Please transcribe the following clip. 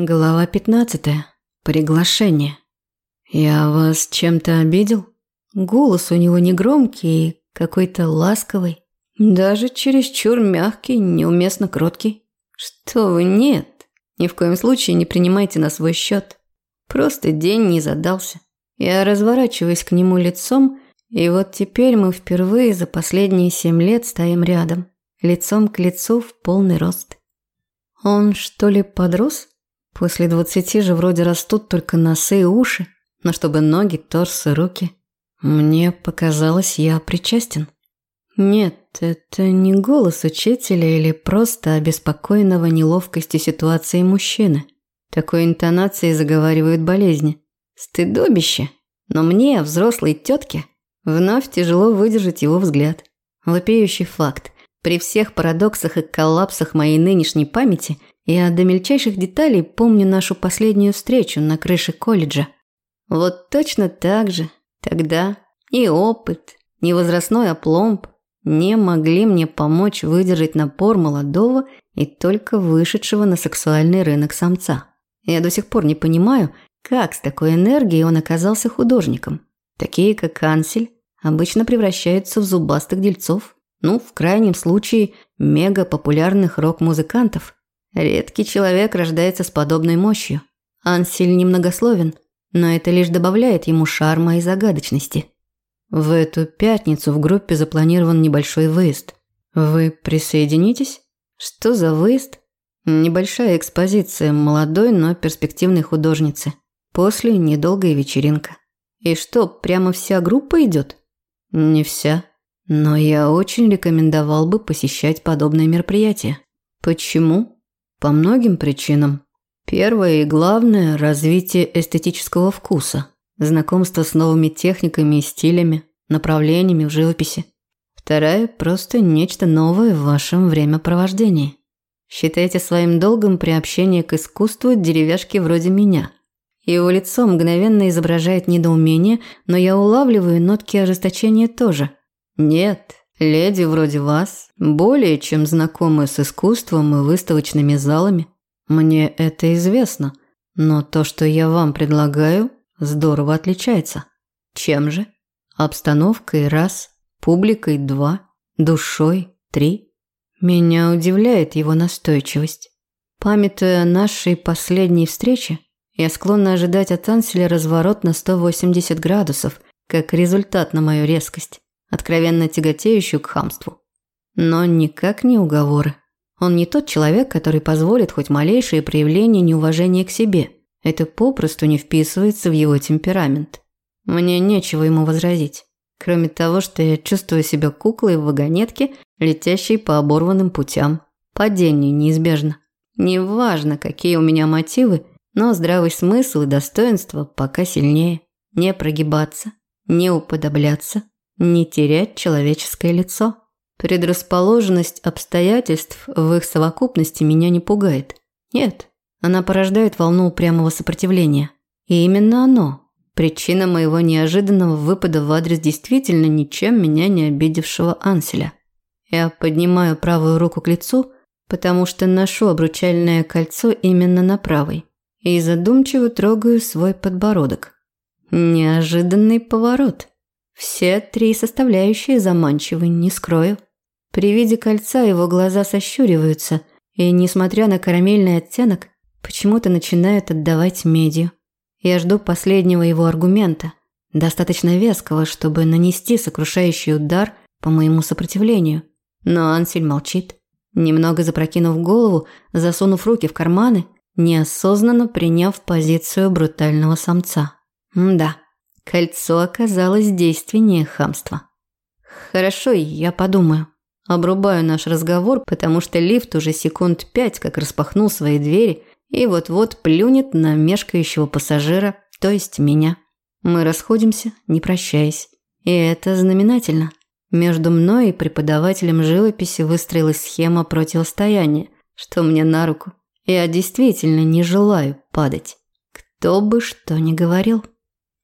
Глава 15. Приглашение. Я вас чем-то обидел? Голос у него не громкий, какой-то ласковый, даже чересчур мягкий, неуместно кроткий. Что вы, нет. Ни в коем случае не принимайте на свой счет. Просто день не задался. Я разворачиваюсь к нему лицом, и вот теперь мы впервые за последние семь лет стоим рядом, лицом к лицу в полный рост. Он что ли подрос? После двадцати же вроде растут только носы и уши, но чтобы ноги, торс и руки. Мне показалось, я причастен. Нет, это не голос учителя или просто обеспокоенного неловкостью ситуации мужчины. Такой интонацией заговаривают болезни. Стыдобище. Но мне, взрослой тетке, вновь тяжело выдержать его взгляд. Вопиющий факт. При всех парадоксах и коллапсах моей нынешней памяти я до мельчайших деталей помню нашу последнюю встречу на крыше колледжа. Вот точно так же тогда и опыт, ни возрастной опломб не могли мне помочь выдержать напор молодого и только вышедшего на сексуальный рынок самца. Я до сих пор не понимаю, как с такой энергией он оказался художником. Такие, как Ансель, обычно превращаются в зубастых дельцов. Ну, в крайнем случае, мега популярных рок-музыкантов – Редкий человек рождается с подобной мощью. Ансель немногословен, но это лишь добавляет ему шарма и загадочности. В эту пятницу в группе запланирован небольшой выезд. Вы присоединитесь? Что за выезд? Небольшая экспозиция молодой, но перспективной художницы. После недолгая вечеринка. И что, прямо вся группа идет? Не вся. Но я очень рекомендовал бы посещать подобные мероприятия. Почему? По многим причинам. Первое и главное – развитие эстетического вкуса, знакомство с новыми техниками и стилями, направлениями в живописи. Вторая – просто нечто новое в вашем времяпровождении. Считайте своим долгом приобщение к искусству деревяшки вроде меня. Его лицо мгновенно изображает недоумение, но я улавливаю нотки ожесточения тоже. Нет, Леди вроде вас более чем знакомы с искусством и выставочными залами. Мне это известно, но то, что я вам предлагаю, здорово отличается. Чем же? Обстановкой раз, публикой два, душой три. Меня удивляет его настойчивость. Памятуя нашей последней встрече, я склонна ожидать от Анселя разворот на 180 градусов, как результат на мою резкость откровенно тяготеющую к хамству. Но никак не уговоры. Он не тот человек, который позволит хоть малейшее проявление неуважения к себе. Это попросту не вписывается в его темперамент. Мне нечего ему возразить. Кроме того, что я чувствую себя куклой в вагонетке, летящей по оборванным путям. Падение неизбежно. Неважно, какие у меня мотивы, но здравый смысл и достоинство пока сильнее. Не прогибаться, не уподобляться, не терять человеческое лицо. Предрасположенность обстоятельств в их совокупности меня не пугает. Нет, она порождает волну упрямого сопротивления. И именно оно – причина моего неожиданного выпада в адрес действительно ничем меня не обидевшего Анселя. Я поднимаю правую руку к лицу, потому что ношу обручальное кольцо именно на правой, и задумчиво трогаю свой подбородок. Неожиданный поворот – все три составляющие заманчивы, не скрою. При виде кольца его глаза сощуриваются, и, несмотря на карамельный оттенок, почему-то начинают отдавать медью. Я жду последнего его аргумента, достаточно веского, чтобы нанести сокрушающий удар по моему сопротивлению. Но Ансель молчит, немного запрокинув голову, засунув руки в карманы, неосознанно приняв позицию брутального самца. М да. Кольцо оказалось действеннее хамства. Хорошо, я подумаю. Обрубаю наш разговор, потому что лифт уже секунд пять как распахнул свои двери и вот-вот плюнет на мешкающего пассажира, то есть меня. Мы расходимся, не прощаясь. И это знаменательно. Между мной и преподавателем живописи выстроилась схема противостояния, что мне на руку. Я действительно не желаю падать. Кто бы что ни говорил.